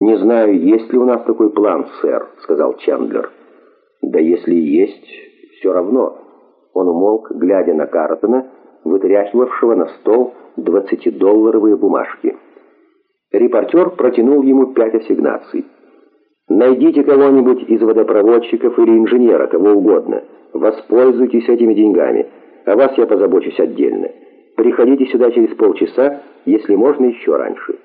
«Не знаю, есть ли у нас такой план, сэр», — сказал Чендлер. «Да если и есть, все равно». Он умолк, глядя на Картона, вытряхивавшего на стол двадцатидолларовые бумажки. Репортер протянул ему пять ассигнаций. «Найдите кого-нибудь из водопроводчиков или инженера, кого угодно. Воспользуйтесь этими деньгами. О вас я позабочусь отдельно. Приходите сюда через полчаса, если можно еще раньше.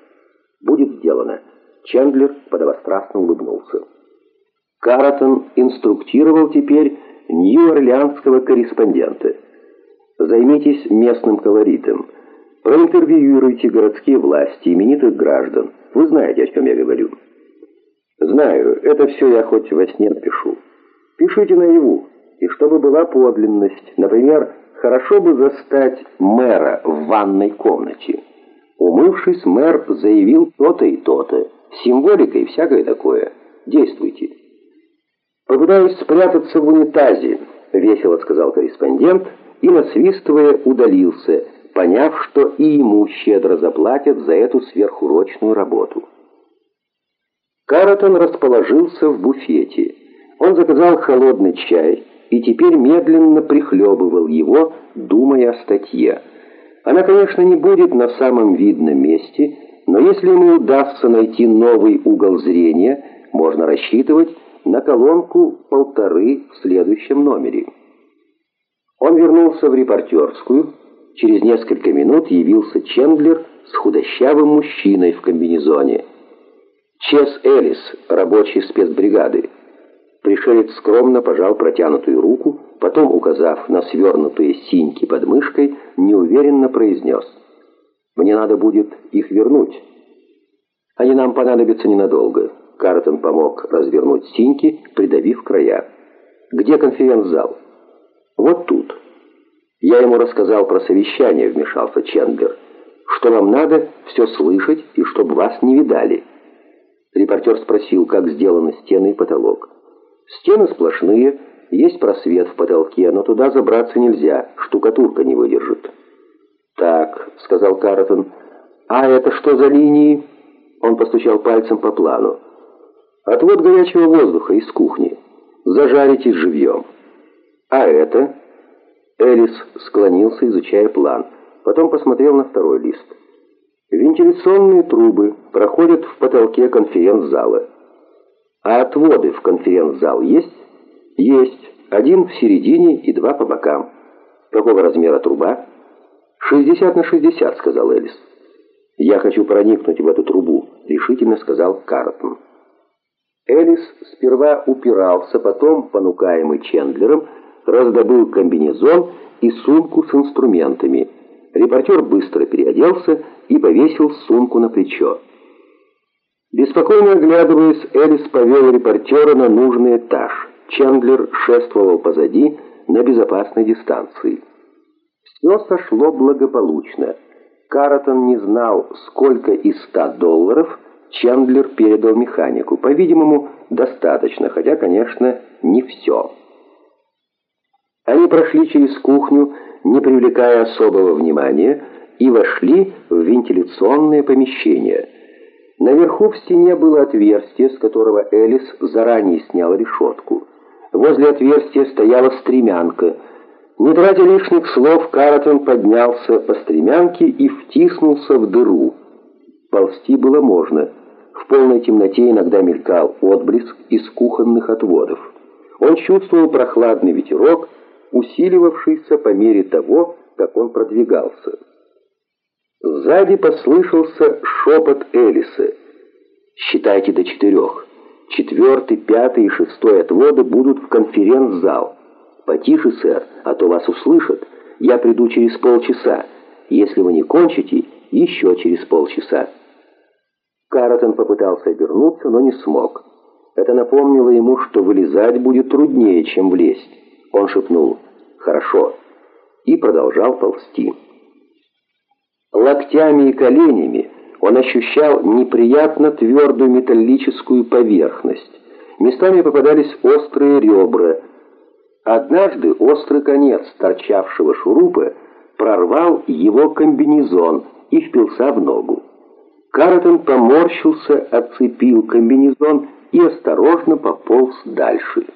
Будет сделано». Чендлер подобострастно улыбнулся. Каратон инструктировал теперь нью-орлеанского корреспондента. Займитесь местным колоритом. Проинтервьюируйте городские власти, именитых граждан. Вы знаете, о чем я говорю. Знаю, это все я хоть во сне напишу. Пишите наяву, и чтобы была подлинность. Например, хорошо бы застать мэра в ванной комнате. Умывшись, мэр заявил то-то и то-то. Символика и всякое такое. Действуйте. «Попытаюсь спрятаться в унитазе», — весело сказал корреспондент и, насвистывая, удалился, поняв, что и ему щедро заплатят за эту сверхурочную работу. Каратон расположился в буфете. Он заказал холодный чай и теперь медленно прихлебывал его, думая о статье. Она, конечно, не будет на самом видном месте, но если ему удастся найти новый угол зрения, можно рассчитывать на колонку полторы в следующем номере. Он вернулся в репортерскую. Через несколько минут явился Чендлер с худощавым мужчиной в комбинезоне. Чес Элис, рабочий спецбригады. Пришелец скромно пожал протянутую руку, потом, указав на свернутые синьки под мышкой, неуверенно произнес — мне надо будет их вернуть. Они нам понадобятся ненадолго. Картон помог развернуть синьки, придавив края. Где конференц-зал? Вот тут. Я ему рассказал про совещание, вмешался Чендлер. Что вам надо, все слышать, и чтобы вас не видали. Репортер спросил, как сделаны стены и потолок. Стены сплошные, есть просвет в потолке, но туда забраться нельзя, штукатурка не выдержит. Сказал Каратон. «А это что за линии?» Он постучал пальцем по плану. «Отвод горячего воздуха из кухни. Зажаритесь живьем». «А это?» Элис склонился, изучая план. Потом посмотрел на второй лист. «Вентиляционные трубы проходят в потолке конференц-зала». «А отводы в конференц-зал есть?» «Есть. Один в середине и два по бокам». «Какого размера труба?» «Шестьдесят на шестьдесят», — сказал Элис. «Я хочу проникнуть в эту трубу», — решительно сказал Картон. Элис сперва упирался, потом, понукаемый Чендлером, раздобыл комбинезон и сумку с инструментами. Репортер быстро переоделся и повесил сумку на плечо. Беспокойно оглядываясь, Элис повел репортера на нужный этаж. Чендлер шествовал позади на безопасной дистанции. Все сошло благополучно. Каратон не знал, сколько из ста долларов Чендлер передал механику. По-видимому, достаточно, хотя, конечно, не все. Они прошли через кухню, не привлекая особого внимания, и вошли в вентиляционное помещение. Наверху в стене было отверстие, с которого Элис заранее снял решетку. Возле отверстия стояла стремянка – не тратя лишних слов, Каратон поднялся по стремянке и втиснулся в дыру. Ползти было можно. В полной темноте иногда мелькал отблеск из кухонных отводов. Он чувствовал прохладный ветерок, усиливавшийся по мере того, как он продвигался. Сзади послышался шепот Элиса. «Считайте до четырех. Четвертый, пятый и шестой отводы будут в конференц-зал». «Потише, сэр, а то вас услышат. Я приду через полчаса. Если вы не кончите, еще через полчаса». Каратон попытался обернуться, но не смог. Это напомнило ему, что вылезать будет труднее, чем влезть. Он шепнул «Хорошо» и продолжал ползти. Локтями и коленями он ощущал неприятно твердую металлическую поверхность. Местами попадались острые ребра, Однажды острый конец торчавшего шурупа прорвал его комбинезон и впился в ногу. Каратон поморщился, отцепил комбинезон и осторожно пополз дальше.